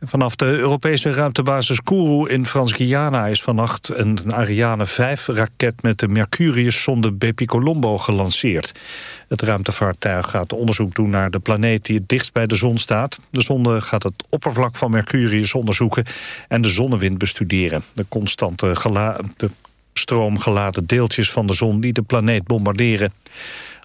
Vanaf de Europese ruimtebasis Kourou in Frans-Guyana is vannacht een Ariane 5-raket met de Mercurius-zonde Bepicolombo gelanceerd. Het ruimtevaartuig gaat onderzoek doen naar de planeet die het dichtst bij de zon staat. De zonde gaat het oppervlak van Mercurius onderzoeken en de zonnewind bestuderen. De constante de stroomgeladen deeltjes van de zon die de planeet bombarderen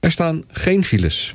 Er staan geen files.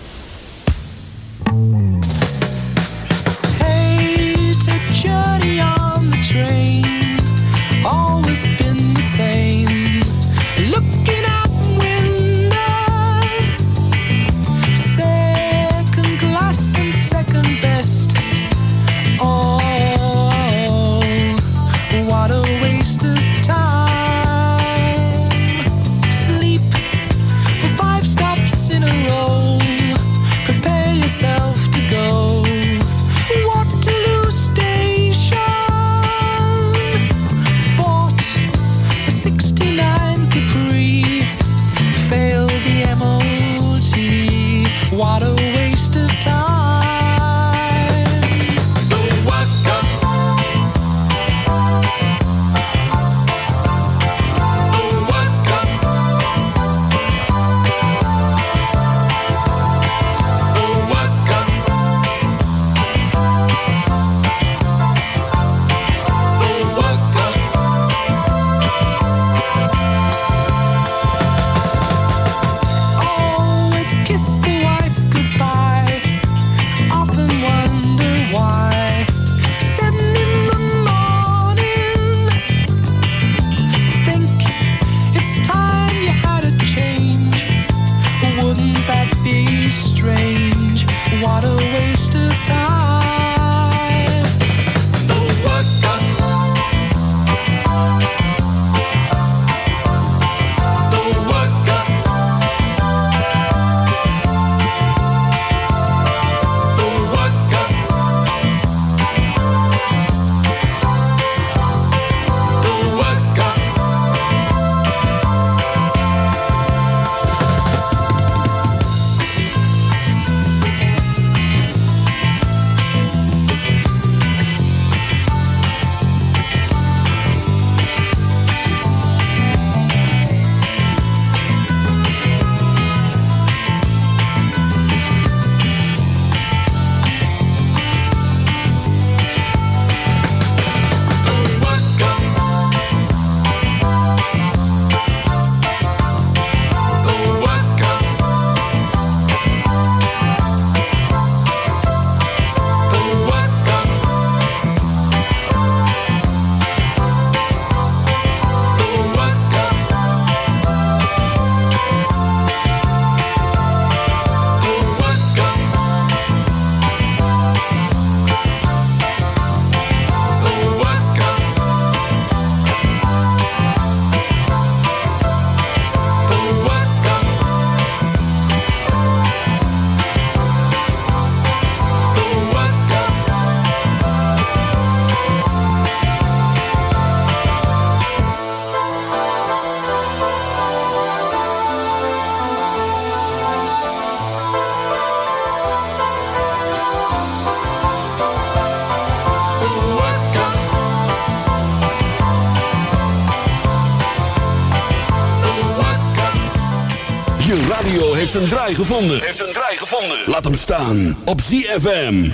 Heeft zijn draai gevonden. Heeft zijn draai gevonden. Laat hem staan op ZFM.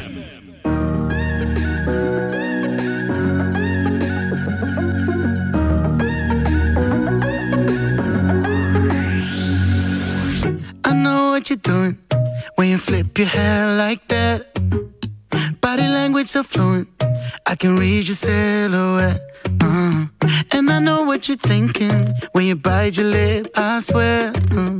I know what you're doing when you flip your hair like that. Body language so fluent, I can read your silhouette. uh And I know what you're thinking when you bite your lip. I swear uh,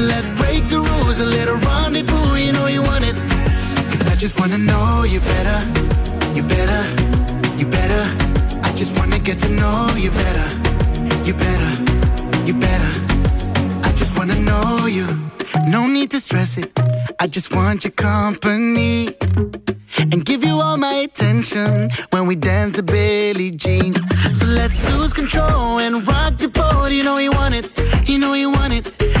Let's break the rules, a little rendezvous. You know you want it. Cause I just wanna know you better, you better, you better. I just wanna get to know you better, you better, you better. I just wanna know you. No need to stress it. I just want your company and give you all my attention when we dance the Billie Jean. So let's lose control and rock the boat. You know you want it, you know you want it.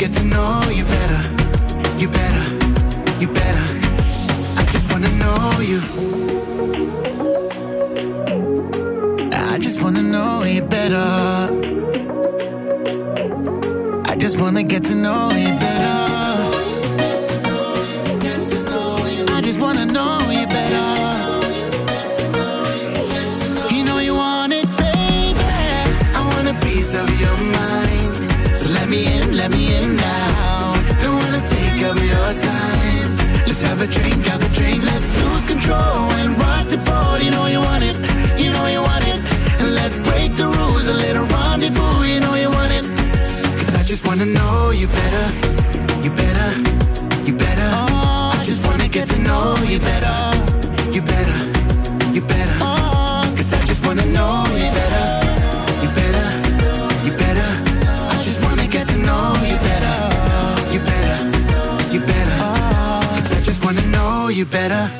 get to know you better, you better, you better. I just wanna know you. I just wanna know you better. I just wanna get to know you a drink, have a drink. Let's lose control and rock the boat. You know you want it, you know you want it. And let's break the rules, a little rendezvous. You know you want it. Cause I just wanna know you better, you better, you better. Oh, I just wanna get to know you better, you better, better.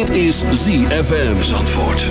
Dit is ZFM Zandvoort.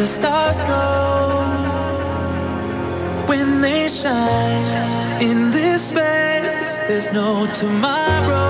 the stars go when they shine in this space. There's no tomorrow.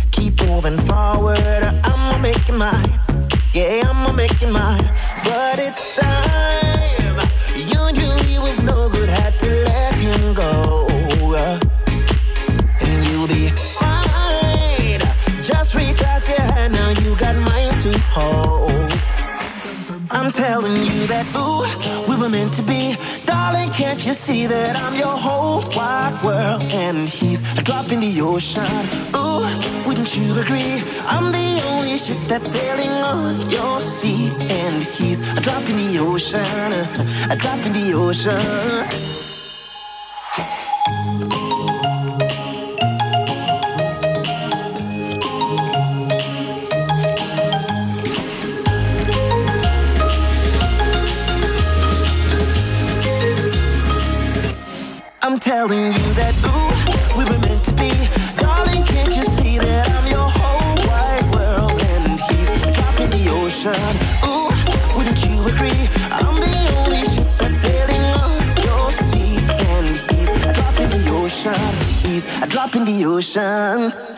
keep moving forward. I'ma make it mine. Yeah, I'ma make it mine. But it's time. You knew he was no good. Had to let him go. And you'll be fine. Just reach out your hand. Now you got mine to hold. I'm telling you that, ooh, we were meant to be. Darling, can't you see that I'm your whole wide world? And he's a drop in the ocean. Ooh, wouldn't you agree? I'm the only ship that's sailing on your sea. And he's a drop in the ocean. A drop in the ocean. I'm telling you drop in the ocean.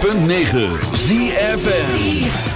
106.9 ZFN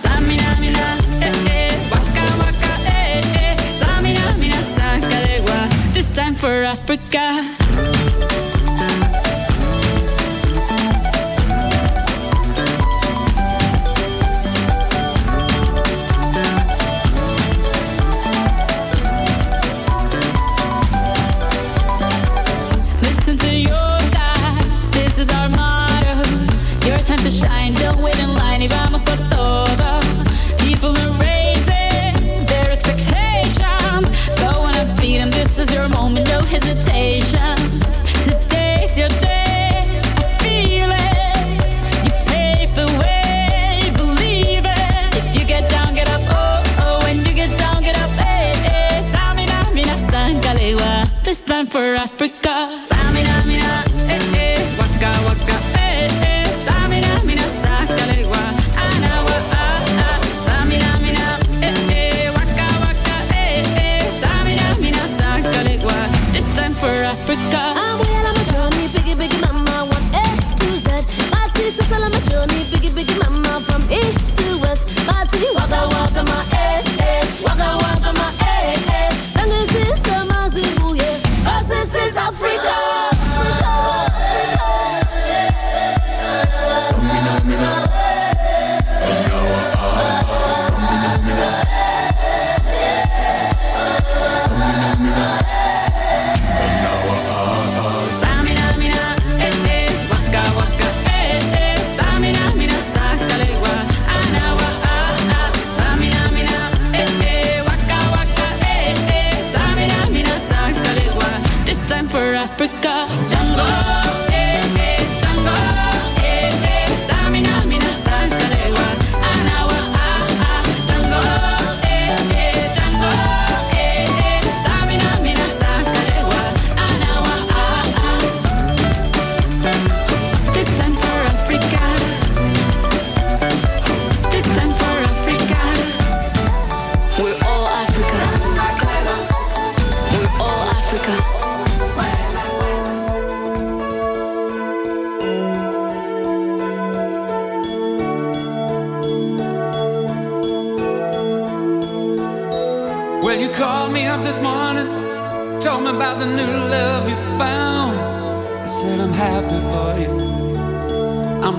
time for Africa. Listen to your dad, this is our motto. Your time to shine.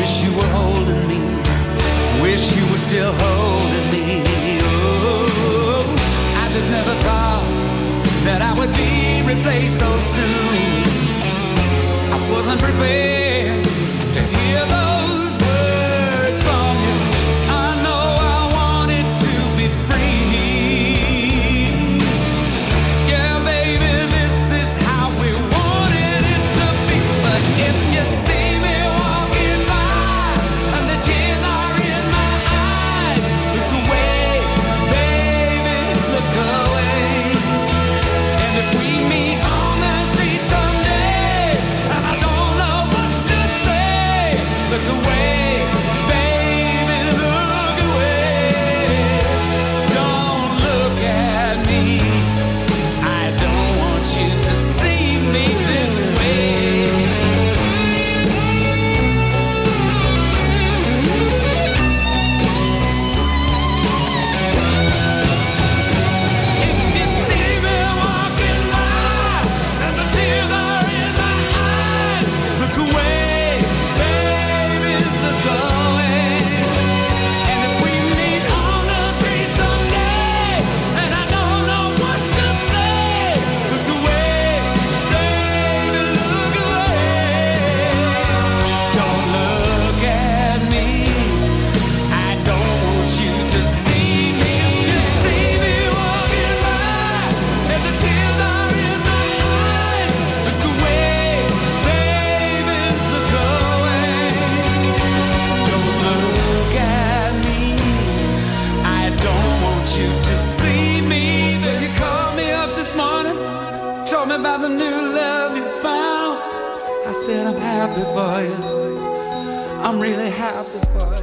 Wish you were holding me. Wish you were still holding me. Oh, I just never thought that I would be replaced so soon. I wasn't prepared. said I'm happy for you. I'm really happy for you.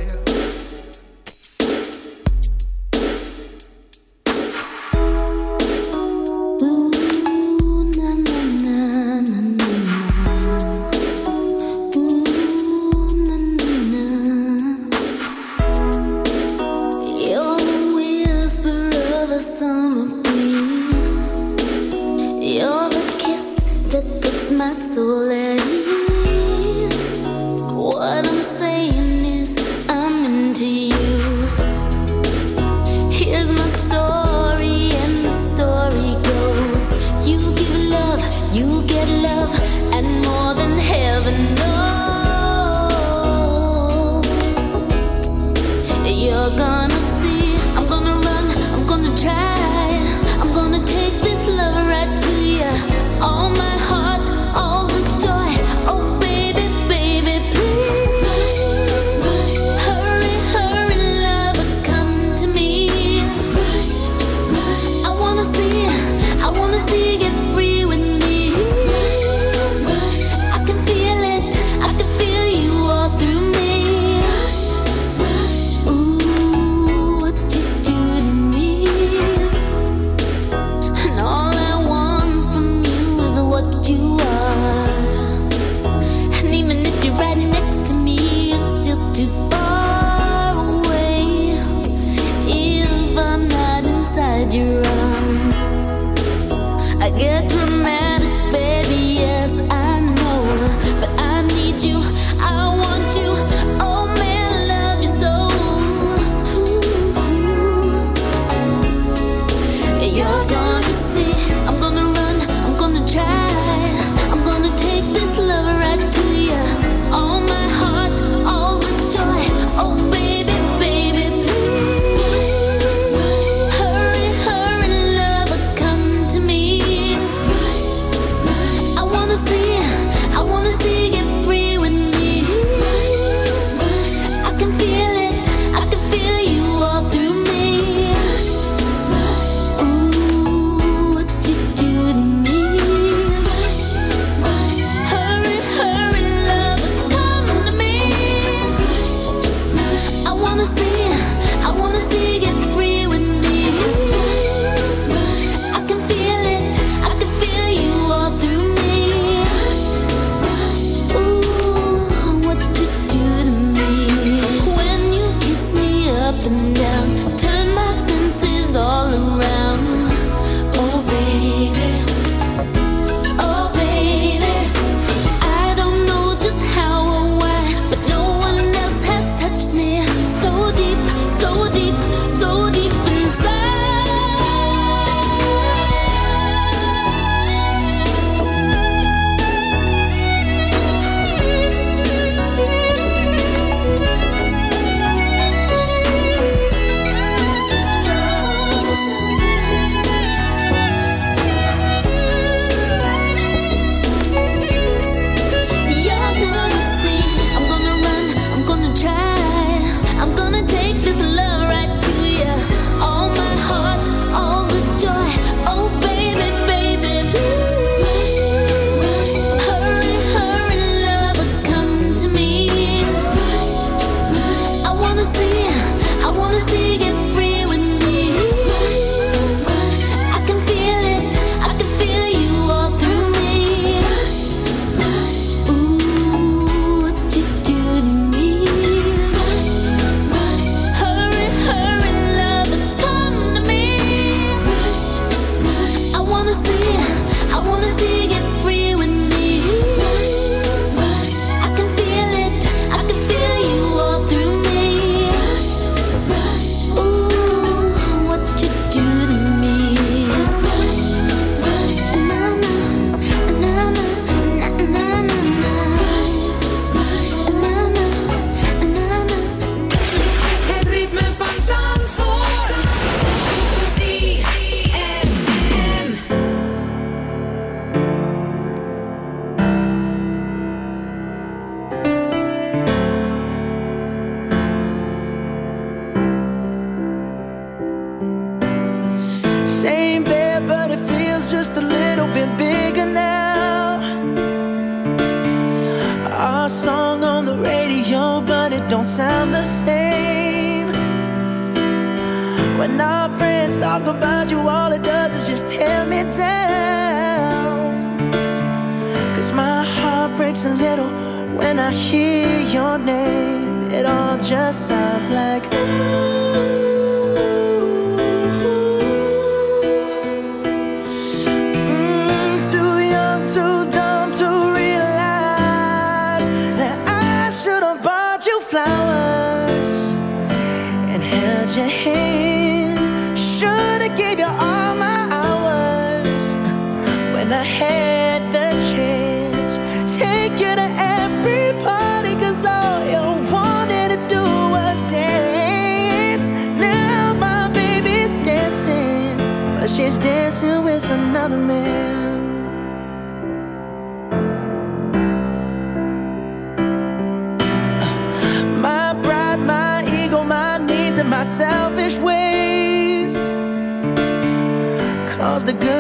Yeah.